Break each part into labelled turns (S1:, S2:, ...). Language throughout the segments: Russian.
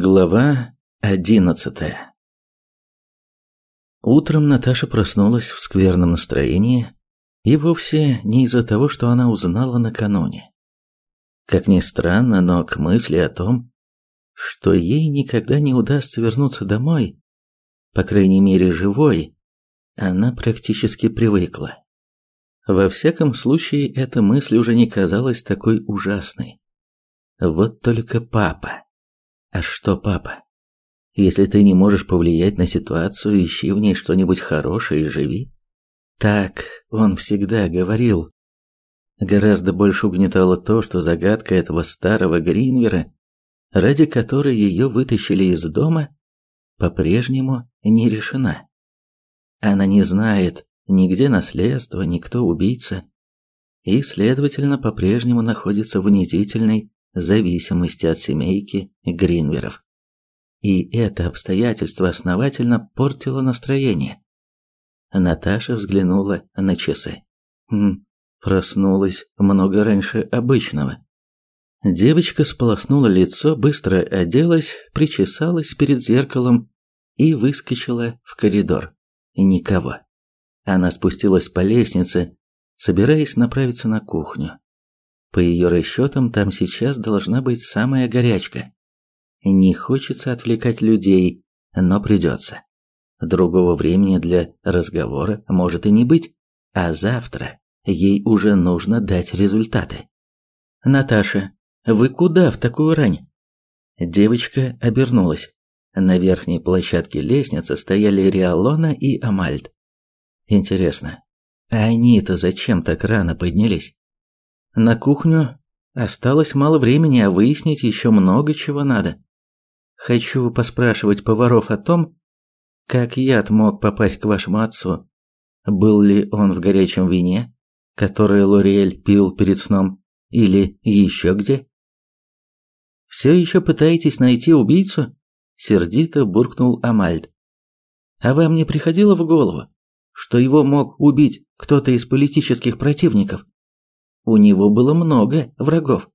S1: Глава одиннадцатая Утром Наташа проснулась в скверном настроении, и вовсе не из-за того, что она узнала накануне. Как ни странно, но к мысли о том, что ей никогда не удастся вернуться домой, по крайней мере живой, она практически привыкла. Во всяком случае, эта мысль уже не казалась такой ужасной. Вот только папа а что, папа? Если ты не можешь повлиять на ситуацию, ищи в ней что-нибудь хорошее и живи. Так он всегда говорил. Гораздо больше угнетало то, что загадка этого старого Гринвера, ради которой ее вытащили из дома, по-прежнему не решена. Она не знает, нигде наследство, никто убийца, и, следовательно, по-прежнему находится в унизительной зависимости от семейки Гринверов. И это обстоятельство основательно портило настроение. Наташа взглянула на часы. Хм, проснулась много раньше обычного. Девочка сполоснула лицо, быстро оделась, причесалась перед зеркалом и выскочила в коридор. Никого. Она спустилась по лестнице, собираясь направиться на кухню. По ее расчетам, там сейчас должна быть самая горячка. Не хочется отвлекать людей, но придется. Другого времени для разговора может и не быть, а завтра ей уже нужно дать результаты. Наташа, вы куда в такую рань? Девочка обернулась. На верхней площадке лестницы стояли Риалона и Амальд. Интересно, а они-то зачем так рано поднялись? На кухню осталось мало времени, а выяснить еще много чего надо. Хочу поспрашивать поваров о том, как яд мог попасть к вашему отцу. Был ли он в горячем вине, которое Лориэль пил перед сном, или еще где? «Все еще пытаетесь найти убийцу?» – сердито буркнул Амальд. «А вам не приходило в голову, что его мог убить кто-то из политических противников?» У него было много врагов.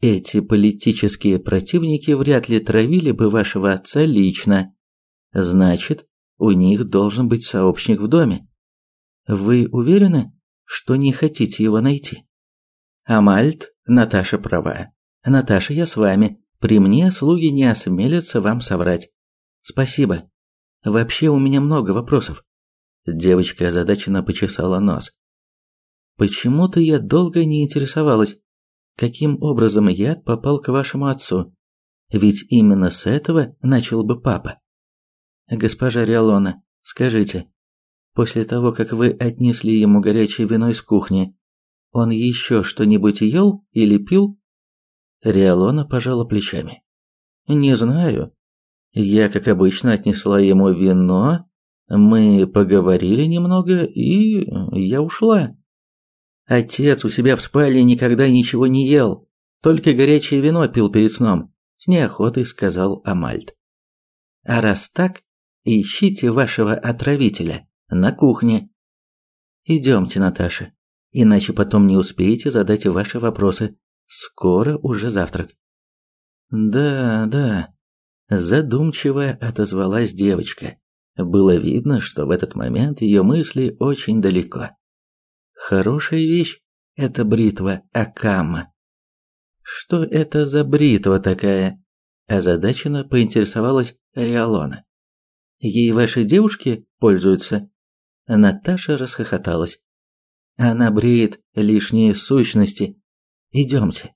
S1: Эти политические противники вряд ли травили бы вашего отца лично. Значит, у них должен быть сообщник в доме. Вы уверены, что не хотите его найти? Амальт, Наташа права. Наташа, я с вами. При мне слуги не осмелятся вам соврать. Спасибо. Вообще у меня много вопросов. Девочка озадаченно почесала нос. Почему-то я долго не интересовалась, каким образом яд попал к вашему отцу. Ведь именно с этого начал бы папа. Госпожа Риалона, скажите, после того, как вы отнесли ему горячее вино из кухни, он еще что-нибудь ел или пил? Риалона пожала плечами. Не знаю. Я, как обычно, отнесла ему вино, мы поговорили немного, и я ушла. Отец у себя в спальне никогда ничего не ел, только горячее вино пил перед сном, с неохотой сказал Амальд. А раз так, ищите вашего отравителя на кухне. Идемте, Наташа, иначе потом не успеете задать ваши вопросы. Скоро уже завтрак. Да, да, задумчиво отозвалась девочка. Было видно, что в этот момент ее мысли очень далеко. Хорошая вещь эта бритва Акама. Что это за бритва такая? Озадаченно поинтересовалась Риалона. Ей ваши девушки пользуются? Наташа расхохоталась. Она бреет лишние сущности. Идемте.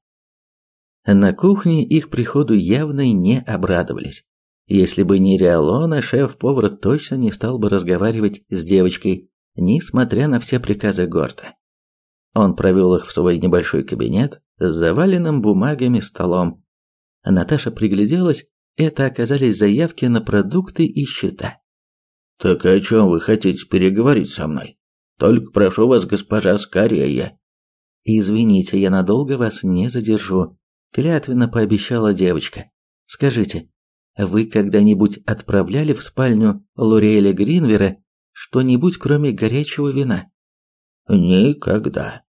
S1: На кухне их приходу явно не обрадовались. Если бы не Риалона, шеф-повар точно не стал бы разговаривать с девочкой, несмотря на все приказы Горта. Он провел их в свой небольшой кабинет с заваленным бумагами столом. Наташа пригляделась, это оказались заявки на продукты и счета. «Так о чем вы хотите переговорить со мной? Только прошу вас, госпожа, скорее!» «Извините, я надолго вас не задержу», — клятвенно пообещала девочка. «Скажите, вы когда-нибудь отправляли в спальню Лореэля Гринвера что-нибудь, кроме горячего вина? Никогда.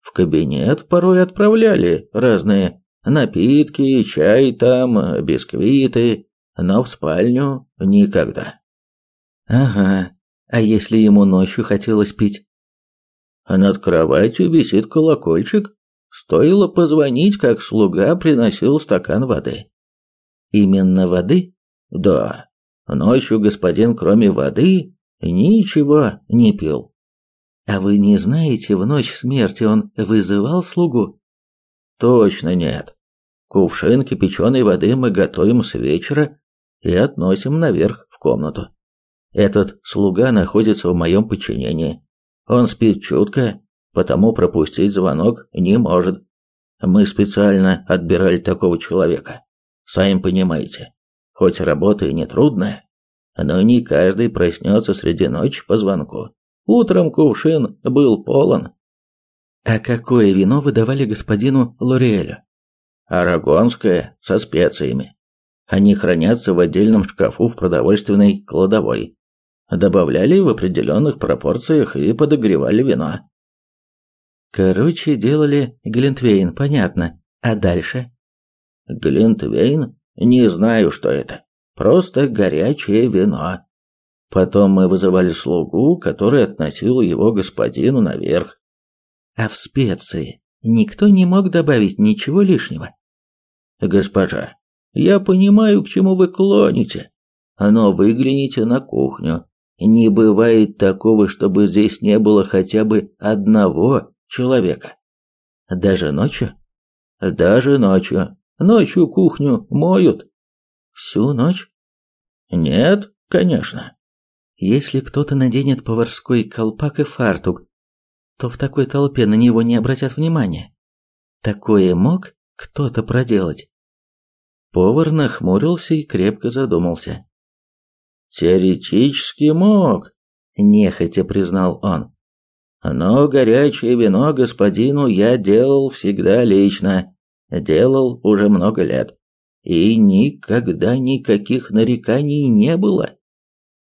S1: В кабинет порой отправляли разные Напитки, чай там, бисквиты, но в спальню никогда.
S2: Ага. А если ему ночью хотелось пить?
S1: Над кроватью висит колокольчик. Стоило позвонить, как слуга приносил стакан воды.
S2: Именно воды?
S1: Да. Ночью господин, кроме воды, ничего не пил.
S2: А вы не знаете, в ночь смерти он вызывал слугу?
S1: Точно нет. Кувшин кипяченой воды мы готовим с вечера и относим наверх в комнату. Этот слуга находится в моем подчинении. Он спит чутко, потому пропустить звонок не может. Мы специально отбирали такого человека. Сами понимаете, хоть работа и не трудная, но не каждый проснется среди ночи по звонку. Утром кувшин был полон.
S2: А какое вино вы давали господину Лориэлю?
S1: Арагонское, со специями. Они хранятся в отдельном шкафу в продовольственной кладовой. Добавляли в определенных пропорциях и подогревали вино.
S2: Короче, делали глинтвейн, понятно. А дальше?
S1: Глинтвейн? Не знаю, что это. Просто горячее вино. Потом мы вызывали слугу, который относил его господину наверх.
S2: А в специи никто не мог добавить ничего лишнего.
S1: Госпожа, я понимаю, к чему вы клоните, но выгляните на кухню. Не бывает такого, чтобы здесь не было хотя бы одного человека.
S2: Даже ночью?
S1: Даже ночью. Ночью кухню моют.
S2: Всю ночь?
S1: Нет, конечно.
S2: Если кто-то наденет поварской колпак и фартук, то в такой толпе на него не обратят внимания. Такое мог кто-то проделать.
S1: Повар нахмурился и крепко задумался. Теоретически мог, нехотя признал он. Но горячее вино господину я делал всегда лично, делал уже много лет, и никогда никаких нареканий не было.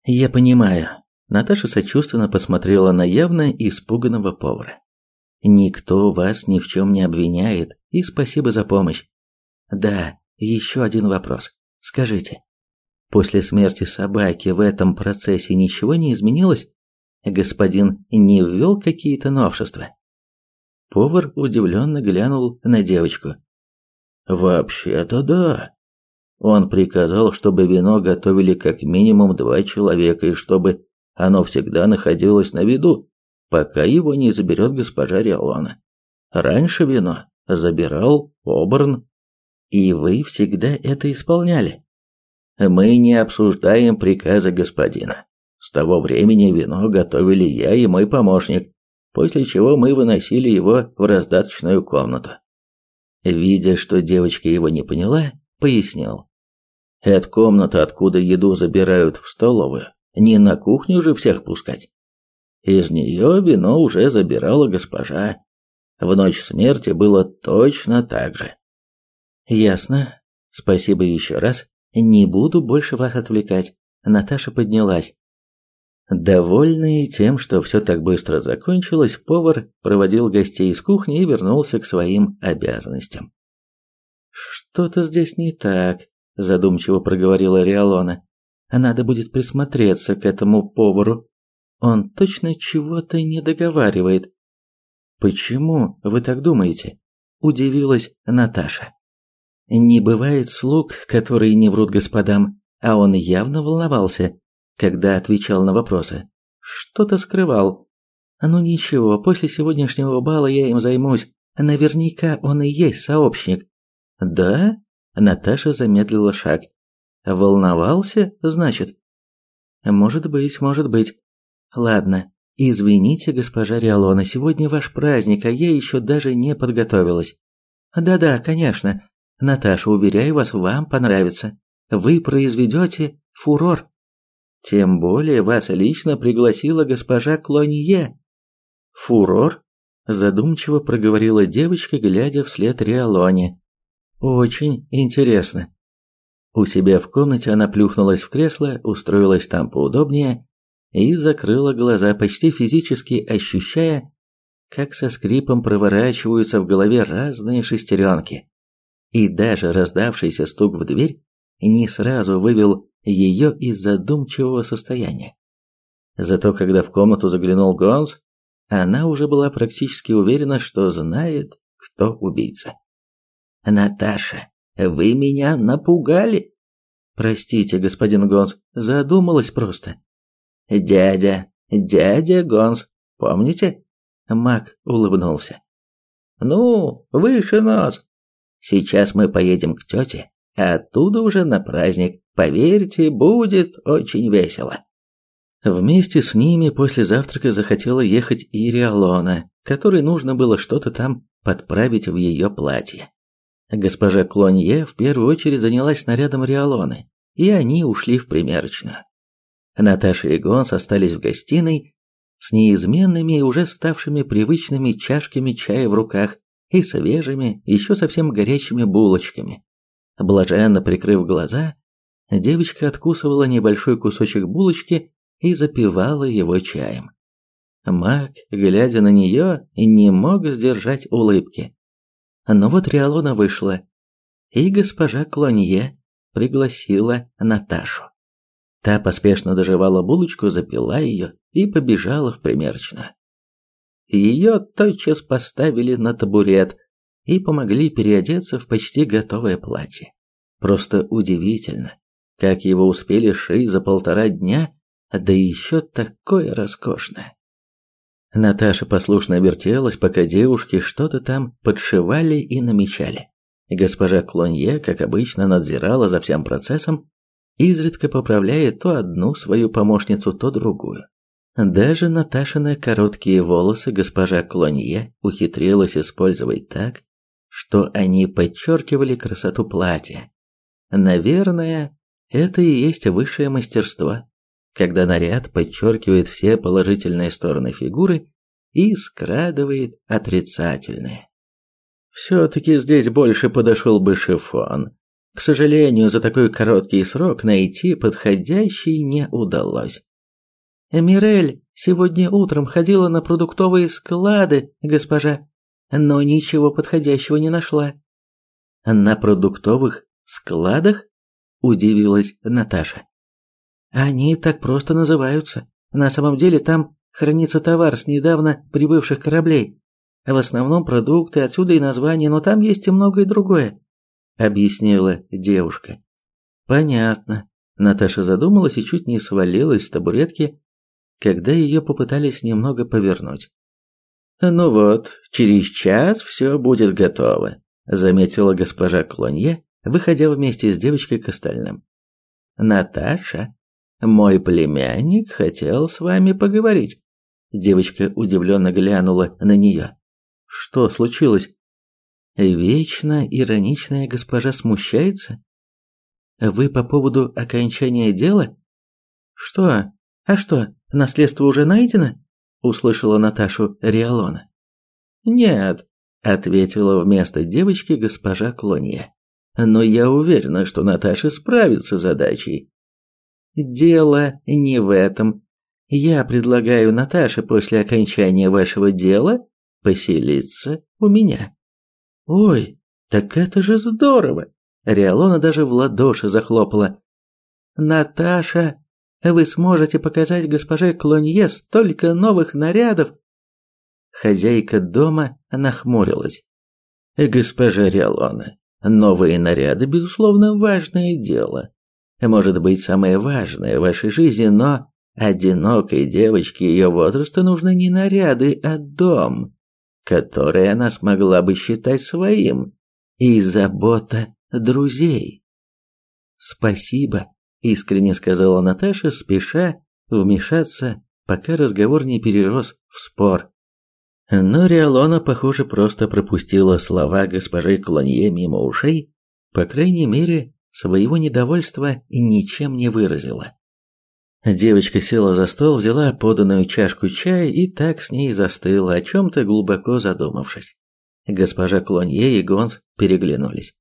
S2: Я понимаю. Наташа сочувственно посмотрела на явно испуганного повара. Никто вас ни в чем не обвиняет, и спасибо за помощь. Да, еще один вопрос. Скажите, после смерти собаки в этом процессе ничего не изменилось? Господин не ввел какие-то новшества? Повар удивленно глянул на девочку.
S1: Вообще-то да. Он приказал, чтобы вино готовили как минимум два человека и чтобы оно всегда находилось на виду, пока его не заберет госпожа Риалона. Раньше вино забирал Оберн.
S2: И вы всегда это исполняли?
S1: Мы не обсуждаем приказы господина. С того времени вино готовили я и мой помощник, после чего мы выносили его в раздаточную комнату.
S2: Видя, что девочка его не поняла, пояснил.
S1: Это комната, откуда еду забирают в столовую. Не на кухню же всех пускать. Из нее вино уже забирала госпожа. В ночь смерти было точно так же.
S2: Ясно. Спасибо еще раз. Не буду больше вас отвлекать. Наташа поднялась. Довольный тем, что все так быстро закончилось, повар проводил гостей из кухни и вернулся к своим обязанностям. Что-то здесь не так, задумчиво проговорила Риалона. Надо будет присмотреться к этому повару. Он точно чего-то не договаривает. Почему вы так думаете? удивилась Наташа. Не бывает слуг, которые не врут господам, а он явно волновался, когда отвечал на вопросы. Что-то скрывал. Ну ничего, после сегодняшнего бала я им займусь. Наверняка он и есть сообщник. Да? Наташа замедлила шаг. Волновался, значит? Может быть, может быть. Ладно, извините, госпожа Риалона, сегодня ваш праздник, а я еще даже не подготовилась. Да-да, конечно. Наташа, уверяю вас, вам понравится. Вы произведете фурор. Тем более вас лично пригласила госпожа Клонье. Фурор? Задумчиво проговорила девочка, глядя вслед Риалоне. Очень интересно. У себя в комнате она плюхнулась в кресло, устроилась там поудобнее и закрыла глаза, почти физически ощущая, как со скрипом проворачиваются в голове разные шестеренки. и даже раздавшийся стук в дверь не сразу вывел ее из задумчивого состояния. Зато когда в комнату заглянул Гонс, она уже была практически уверена, что знает, кто убийца. «Наташа, вы меня напугали!» «Простите, господин Гонс, задумалась просто». «Дядя, дядя Гонс, помните?» Мак улыбнулся. «Ну, выше нос. Сейчас мы поедем к тете, а оттуда уже на праздник. Поверьте, будет очень весело». Вместе с ними после завтрака захотела ехать и Риалона, которой нужно было что-то там подправить в ее платье. Госпожа Клонье в первую очередь занялась снарядом Риалоны, и они ушли в примерочную. Наташа и Гонс остались в гостиной с неизменными и уже ставшими привычными чашками чая в руках и свежими, еще совсем горячими булочками. Блаженно прикрыв глаза, девочка откусывала небольшой кусочек булочки и запивала его чаем. Мак, глядя на нее, не мог сдержать улыбки. Но вот Риалона вышла, и госпожа Клонье пригласила Наташу. Та поспешно доживала булочку, запила ее и побежала в примерочную. Ее тотчас поставили на табурет и помогли переодеться в почти готовое платье. Просто удивительно, как его успели шить за полтора дня, да еще такое роскошное. Наташа послушно вертелась, пока девушки что-то там подшивали и намечали. Госпожа Клонье, как обычно, надзирала за всем процессом, изредка поправляя то одну свою помощницу, то другую. Даже Наташины короткие волосы госпожа Клонье ухитрилась использовать так, что они подчеркивали красоту платья. Наверное, это и есть высшее мастерство когда наряд подчеркивает все положительные стороны фигуры и скрадывает отрицательные. Все-таки здесь больше подошел бы шифон. К сожалению, за такой короткий срок найти подходящий не удалось. «Мирель сегодня утром ходила на продуктовые склады, госпожа, но ничего подходящего не нашла». «На продуктовых складах?» – удивилась Наташа. Они так просто называются. На самом деле там хранится товар с недавно прибывших кораблей. В основном продукты, отсюда и название, но там есть и многое другое, объяснила девушка. Понятно. Наташа задумалась и чуть не свалилась с табуретки, когда ее попытались немного повернуть. Ну вот, через час все будет готово, заметила госпожа Клонье, выходя вместе с девочкой к остальным. Наташа, мой племянник хотел с вами поговорить. Девочка удивленно глянула на нее. Что случилось? Вечно ироничная госпожа смущается? Вы по поводу окончания дела? Что? А что, наследство уже найдено? Услышала Наташу Риалона. Нет, ответила вместо девочки госпожа Клонье. Но я уверена, что Наташа справится с задачей. Дело не в этом. Я предлагаю Наташе после окончания вашего дела поселиться у меня. Ой, так это же здорово. Риалона даже в ладоши захлопала. Наташа, вы сможете показать госпоже Клонье столько новых нарядов. Хозяйка дома нахмурилась. Госпожа Риалона, новые наряды безусловно важное дело, может быть самое важное в вашей жизни, но одинокой девочке ее возраста нужны не наряды, а дом, который она смогла бы считать своим, и забота друзей. «Спасибо», – искренне сказала Наташа, спеша вмешаться, пока разговор не перерос в спор. Но Риалона, похоже, просто пропустила слова госпожи Клонье мимо ушей, по крайней мере, своего недовольства ничем не выразила. Девочка села за стол, взяла поданную чашку чая и так с ней застыла, о чем-то глубоко задумавшись. Госпожа Клонье и Гонс переглянулись.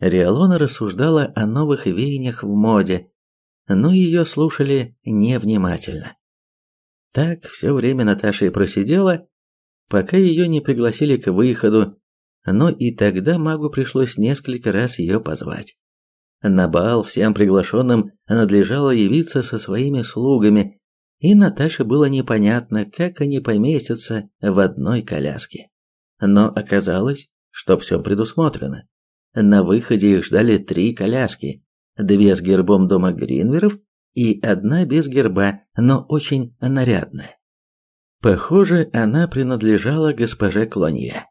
S2: Риалона рассуждала о новых веяниях в моде, но ее слушали невнимательно. Так все время Наташа и просидела, пока ее не пригласили к выходу,
S1: но и тогда магу пришлось несколько раз ее позвать. На бал всем приглашенным надлежало явиться со своими слугами, и Наташе было непонятно, как они поместятся в одной коляске. Но оказалось, что все предусмотрено. На выходе их ждали три коляски, две с гербом дома Гринверов и одна без герба, но очень нарядная. Похоже, она принадлежала госпоже Клонье.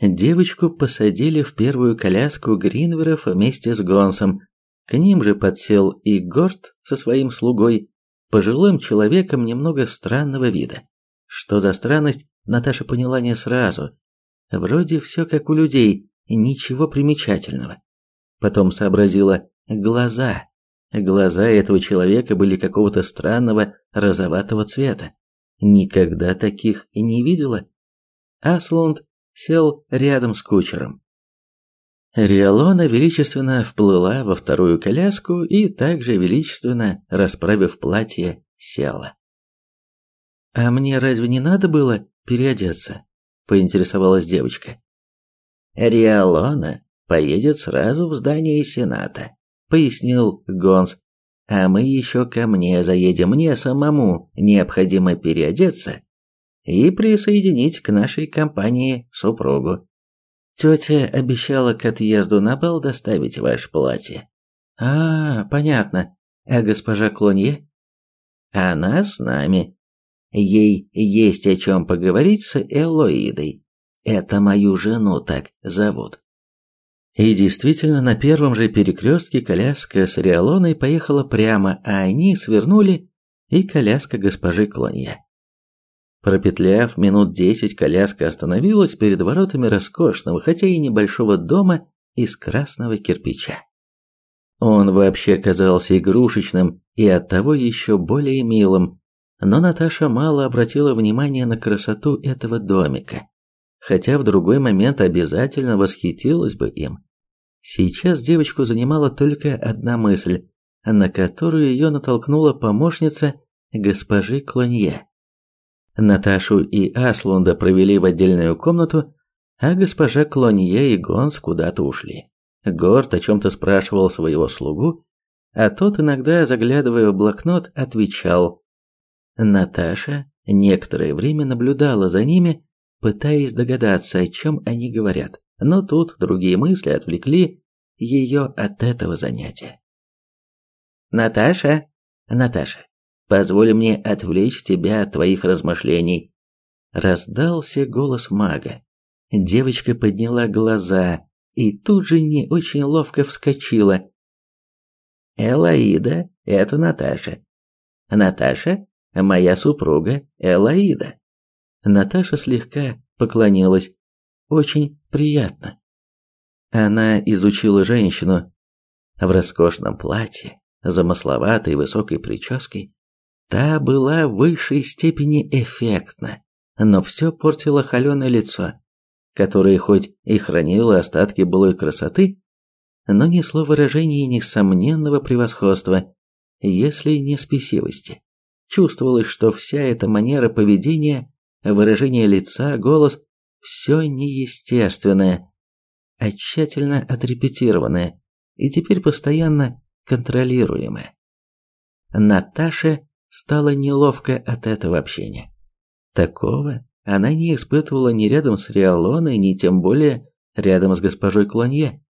S1: Девочку посадили в первую коляску Гринверов вместе с Гонсом. К ним же подсел и Горд со своим слугой, пожилым человеком немного странного вида. Что за странность, Наташа поняла не сразу. Вроде все как у людей, ничего примечательного. Потом сообразила глаза. Глаза этого человека были какого-то странного розоватого цвета. Никогда таких и не видела. Аслунд сел рядом с кучером. Риалона величественно вплыла во вторую коляску и также величественно, расправив платье, села. «А мне разве не надо было переодеться?» – поинтересовалась девочка. «Риалона поедет сразу в здание Сената», – пояснил Гонс. «А мы еще ко мне заедем, мне самому необходимо переодеться и присоединить к нашей компании супругу. Тетя обещала к отъезду на бал доставить ваше платье. А, понятно. А госпожа Клонье? Она с нами. Ей есть о чем поговорить с Элоидой. Это мою жену так зовут. И действительно, на первом же перекрестке коляска с Риалоной поехала прямо, а они свернули, и коляска госпожи Клонье. Пропетляв минут десять, коляска остановилась перед воротами роскошного, хотя и небольшого дома из красного кирпича. Он вообще казался игрушечным и оттого еще более милым, но Наташа мало обратила внимания на красоту этого домика, хотя в другой момент обязательно восхитилась бы им. Сейчас девочку занимала только одна мысль, на которую ее натолкнула помощница госпожи Клонье. Наташу и Аслунда провели в отдельную комнату, а госпожа Клонье и Гонс куда-то ушли. Горд о чем-то спрашивал своего слугу, а тот иногда, заглядывая в блокнот, отвечал. Наташа некоторое время наблюдала за ними, пытаясь догадаться, о чем они говорят, но тут другие мысли отвлекли ее от этого занятия. «Наташа, Наташа, Позволь мне отвлечь тебя от твоих размышлений. Раздался голос мага. Девочка подняла глаза и тут же не очень ловко вскочила. Элаида – это Наташа. Наташа – моя супруга Элаида. Наташа слегка поклонилась. Очень приятно. Она изучила женщину в роскошном платье, замысловатой высокой прической, Та была в высшей степени эффектна, но все портило холеное лицо, которое хоть и хранило остатки былой красоты, но несло выражение несомненного превосходства, если не спесивости. Чувствовалось, что вся эта манера поведения, выражение лица, голос – все неестественное, а тщательно отрепетированное и теперь постоянно контролируемое. Наташа стало неловко от этого общения. Такого она не испытывала ни рядом с Риалоной, ни тем более рядом с госпожой Клонье.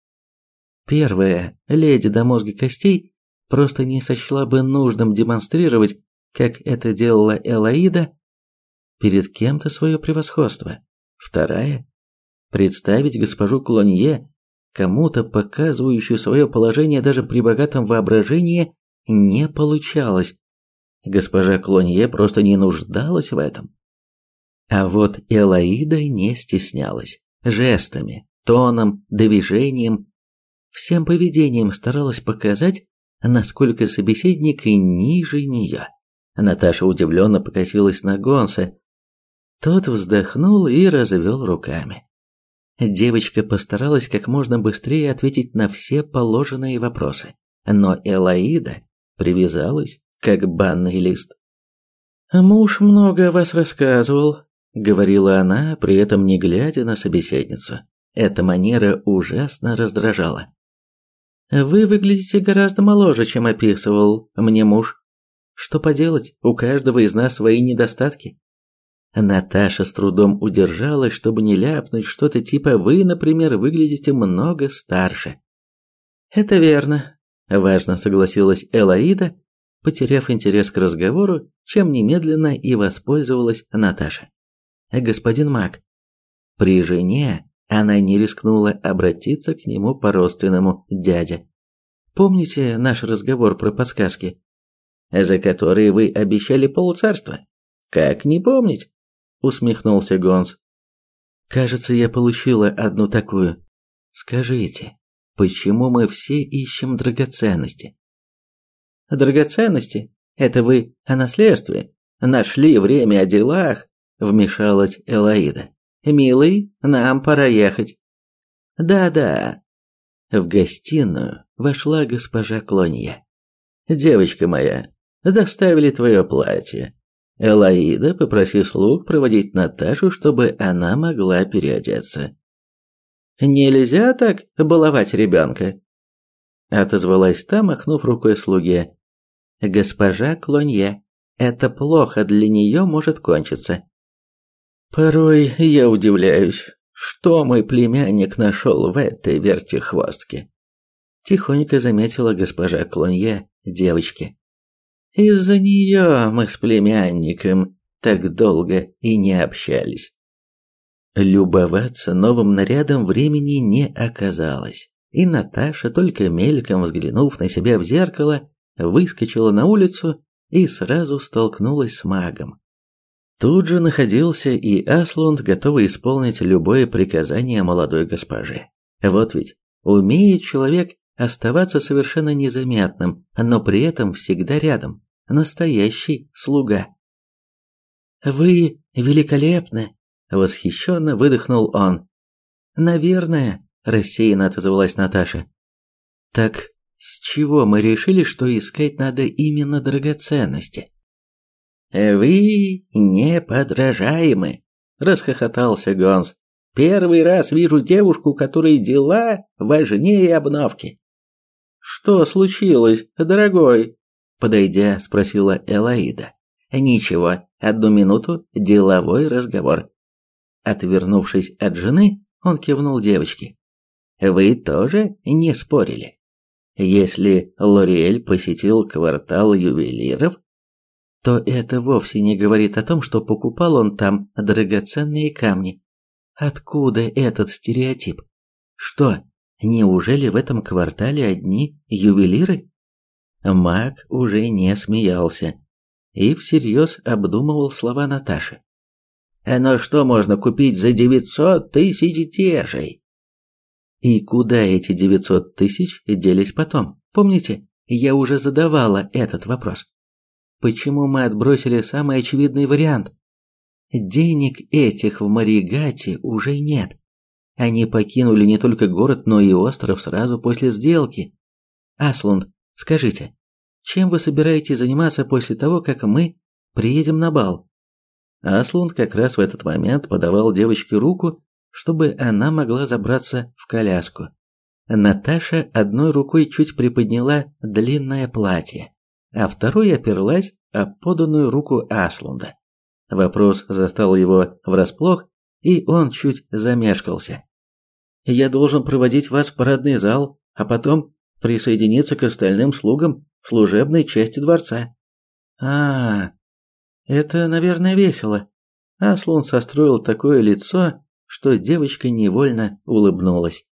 S1: Первая, леди до мозга костей, просто не сочла бы нужным демонстрировать, как это делала Элаида, перед кем-то свое превосходство. Вторая, представить госпожу Клонье, кому-то показывающую свое положение даже при богатом воображении, не получалось. Госпожа Клонье просто не нуждалась в этом. А вот Элаида не стеснялась. Жестами, тоном, движением, всем поведением старалась показать, насколько собеседник и ниже нее. Наташа удивленно покосилась на Гонса. Тот вздохнул и развел руками. Девочка постаралась как можно быстрее ответить на все положенные вопросы, но Элаида привязалась как банный лист. «Муж много о вас рассказывал», — говорила она, при этом не глядя на собеседницу.
S2: Эта манера ужасно раздражала. Вы выглядите гораздо моложе, чем описывал мне муж. Что поделать, у каждого из нас свои недостатки. Наташа с трудом удержалась, чтобы не ляпнуть что-то типа «Вы, например, выглядите много старше». «Это верно», – важно согласилась Элаида, потеряв интерес к разговору, чем немедленно и воспользовалась Наташа. «Господин Мак, при жене она не рискнула обратиться к нему по-родственному дядя. Помните наш разговор про подсказки, за которые вы обещали полцарства? Как не помнить? Усмехнулся Гонс. Кажется, я получила одну такую. Скажите, почему мы все ищем драгоценности? Драгоценности? Это вы о наследстве? Нашли время о делах? Вмешалась Элаида. Милый, нам пора ехать. Да-да. В гостиную вошла госпожа Клонья. Девочка моя, доставили твое платье. Элаида, попроси слуг проводить Наташу, чтобы она могла переодеться. Нельзя так баловать ребенка. Отозвалась та, махнув рукой слуге. Госпожа Клонье, это плохо для нее может кончиться. Порой я удивляюсь, что мой племянник нашел в этой вертихвостке. Тихонько заметила госпожа Клонье девочки. Из-за нее мы с племянником так долго и не общались. Любоваться новым нарядом времени не оказалось, и Наташа, только мельком взглянув на себя в зеркало, выскочила на улицу и сразу столкнулась с магом. Тут же находился и Аслунд, готовый исполнить любое приказание молодой госпожи. Вот ведь умеет человек оставаться совершенно незаметным, но при этом всегда рядом настоящий слуга. «Вы великолепны!» – восхищенно выдохнул он. «Наверное», – рассеянно отозвалась Наташа. «Так с чего мы решили, что искать надо именно драгоценности?» «Вы неподражаемы!» – расхохотался Гонс. «Первый раз вижу девушку, которой дела важнее обновки». «Что случилось, дорогой?» Подойдя, спросила Элаида. Ничего, одну минуту, деловой разговор. Отвернувшись от жены, он кивнул девочке. Вы тоже не спорили. Если Лориэль посетил квартал ювелиров, то это вовсе не говорит о том, что покупал он там драгоценные камни. Откуда этот стереотип? Что, неужели в этом квартале одни ювелиры? Маг уже не смеялся и всерьез обдумывал слова Наташи. «Но что можно купить за девятьсот тысяч тежей?» И куда эти девятьсот тысяч делись потом? Помните, я уже задавала этот вопрос. Почему мы отбросили самый очевидный вариант? Денег этих в Маригате уже нет. Они покинули не только город, но и остров сразу после сделки. Аслунд, скажите, чем вы собираетесь заниматься после того, как мы приедем на бал? Аслунд как раз в этот момент подавал девочке руку, чтобы она могла забраться в коляску. Наташа одной рукой чуть приподняла длинное платье, а второй оперлась о поданную руку Аслунда. Вопрос застал его врасплох, и он чуть замешкался. «Я должен проводить вас в парадный зал, а потом присоединиться к остальным слугам служебной части дворца. А, это, наверное, весело. Аслун состроил такое лицо, что девочка невольно улыбнулась.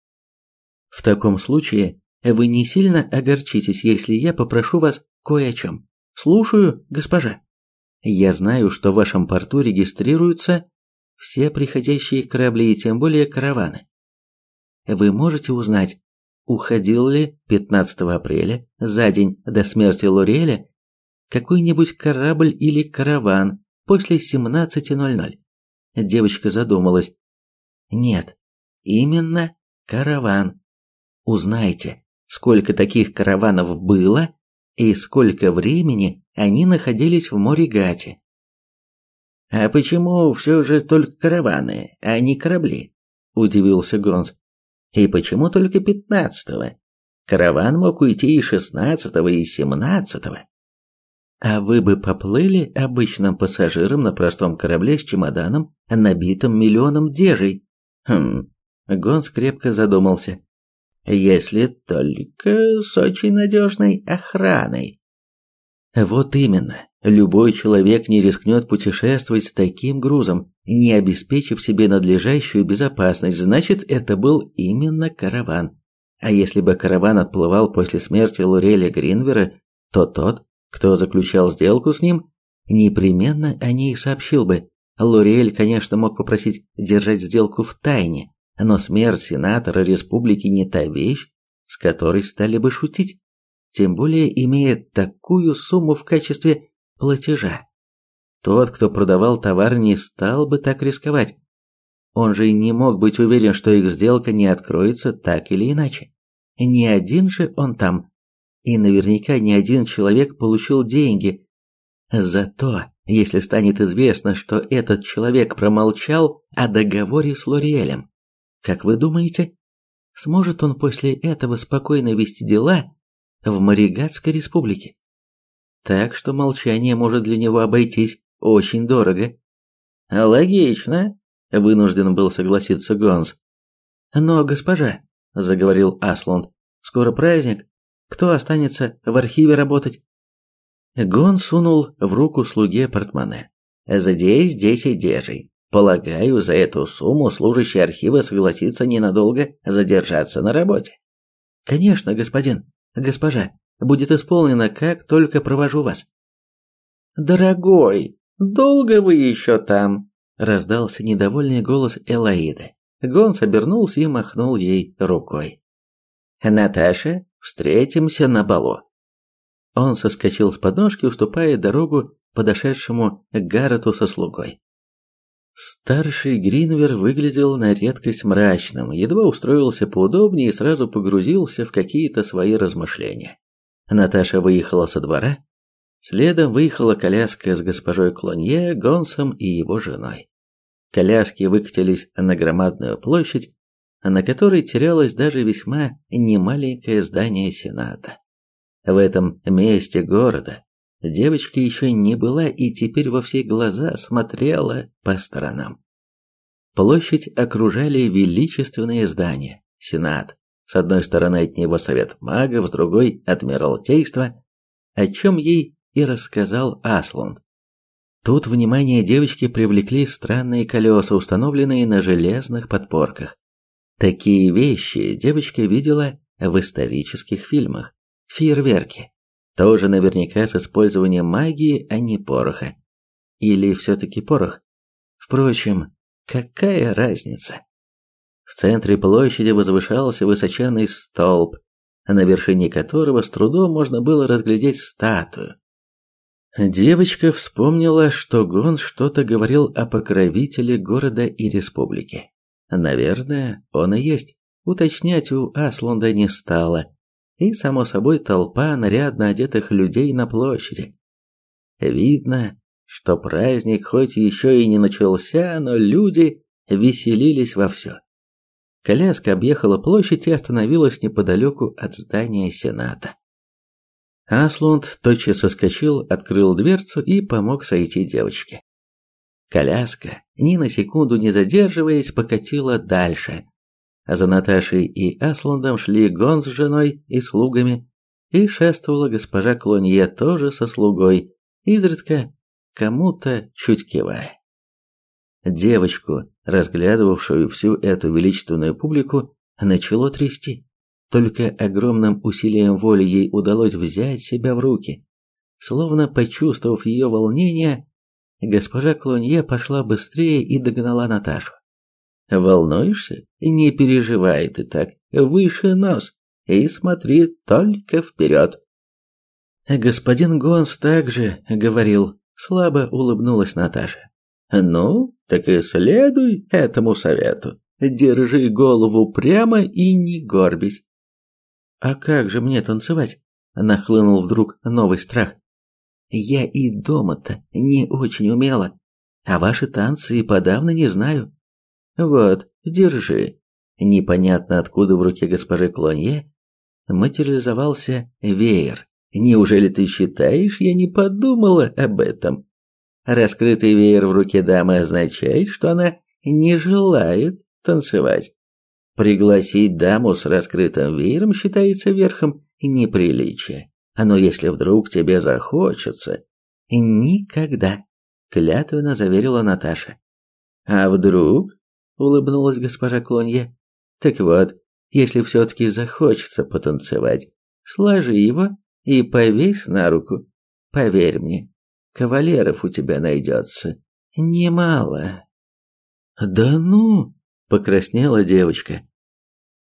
S2: В таком случае вы не сильно огорчитесь, если я попрошу вас кое о чем. Слушаю, госпожа. Я знаю, что в вашем порту регистрируются все приходящие корабли и тем более караваны. Вы можете узнать, уходил ли 15 апреля, за день до смерти Лореля, какой-нибудь корабль или караван после 17.00. Девочка задумалась. Нет, именно караван. Узнайте, сколько таких караванов было и сколько времени они находились в море Гати. А почему все же только караваны, а не корабли? удивился Гонс. И почему только пятнадцатого? Караван мог уйти и шестнадцатого, и семнадцатого. А вы бы поплыли обычным пассажиром на простом корабле с чемоданом, набитым миллионом дежей? Хм. Гонс крепко задумался. Если только с очень надежной охраной. Вот именно. Любой человек не рискнет путешествовать с таким грузом, не обеспечив себе надлежащую безопасность. Значит, это был именно караван. А если бы караван отплывал после смерти Луреля Гринвера, то тот, кто заключал сделку с ним, непременно о ней сообщил бы. Лурель, конечно, мог попросить держать сделку в тайне, но смерть сенатора республики не та вещь, с которой стали бы шутить, тем более имея такую сумму в качестве платежа. Тот, кто продавал товар, не стал бы так рисковать. Он же не мог быть уверен, что их сделка не откроется так или иначе. Не один же он там. И наверняка не один человек получил деньги. Зато, если станет известно, что этот человек промолчал о договоре с Лориэлем, как вы думаете, сможет он после этого спокойно вести дела в Маригатской республике? Так что молчание может для него обойтись очень дорого. Логично, вынужден был согласиться Гонс. Но, госпожа, заговорил Аслунд, скоро праздник, кто останется в архиве работать? Гон сунул в руку слуге портмоне. «Здесь десять дежей. Полагаю, за эту сумму служащий архива согласится ненадолго задержаться на работе. Конечно, господин, госпожа, будет исполнено, как только провожу вас. Дорогой, долго вы еще там? раздался недовольный голос Элаиды. Гонс обернулся и махнул ей рукой. Наташа, встретимся на балу. Он соскочил с подножки, уступая дорогу подошедшему Гаррету со слугой. Старший Гринвер выглядел на редкость мрачным, едва устроился поудобнее и сразу погрузился в какие-то свои размышления. Наташа выехала со двора, следом выехала коляска с госпожой Клонье, Гонсом и его женой. Коляски выкатились на громадную площадь, на которой терялось даже весьма немаленькое здание Сената. В этом месте города Девочка еще не была и теперь во все глаза смотрела по сторонам. Площадь окружали величественные здания, сенат. С одной стороны от него совет магов, с другой – адмиралтейство, о чем ей и рассказал Аслунд. Тут внимание девочки привлекли странные колеса, установленные на железных подпорках. Такие вещи девочка видела в исторических фильмах. Фейерверки. Тоже наверняка с использованием магии, а не пороха. Или все-таки порох? Впрочем, какая разница? В центре площади возвышался высоченный столб, на вершине которого с трудом можно было разглядеть статую. Девочка вспомнила, что Гон что-то говорил о покровителе города и республики. Наверное, он и есть. Уточнять у Аслунда не стало и, само собой, толпа нарядно одетых людей на площади. Видно, что праздник хоть еще и не начался, но люди веселились вовсю. Коляска объехала площадь и остановилась неподалеку от здания Сената. Аслунд тотчас соскочил, открыл дверцу и помог сойти девочке. Коляска, ни на секунду не задерживаясь, покатила дальше, а за Наташей и Аслундом шли Гон с женой и слугами, и шествовала госпожа Клонье тоже со слугой, изредка кому-то чуть кивая. Девочку, разглядывавшую всю эту величественную публику, начало трясти. Только огромным усилием воли ей удалось взять себя в руки. Словно почувствовав ее волнение, госпожа Клонье пошла быстрее и догнала Наташу. Волнуешься? Не переживай ты так. Выше нос и смотри только вперед. Господин Гонс также говорил, слабо улыбнулась Наташа. Ну, так и следуй этому совету. Держи голову прямо и не горбись. А как же мне танцевать? Нахлынул вдруг новый страх. Я и дома-то не очень умела, а ваши танцы и подавно не знаю.
S1: Вот, держи. Непонятно откуда в руке госпожи Клонье материализовался веер. Неужели ты считаешь, я не подумала об этом? Раскрытый веер в руке дамы означает, что она не желает танцевать. Пригласить даму с раскрытым веером считается верхом неприличия. Но если вдруг тебе захочется, никогда, клятвенно заверила Наташа. А вдруг? Улыбнулась госпожа Клонье. Так вот, если все-таки захочется потанцевать, сложи его и повесь на руку. Поверь мне, кавалеров у тебя найдется немало. Да ну, покраснела девочка.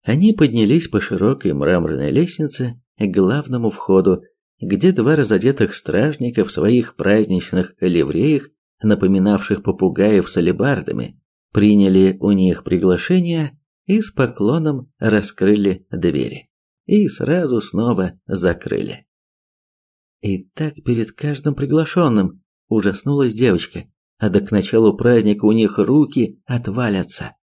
S1: Они поднялись по широкой мраморной лестнице к главному входу, где два разодетых стражника в своих праздничных ливреях, напоминавших попугаев с алебардами, приняли у них приглашение и с поклоном раскрыли двери. И сразу снова закрыли. И так перед каждым приглашенным ужаснулась девочка, а до к началу праздника у них руки отвалятся.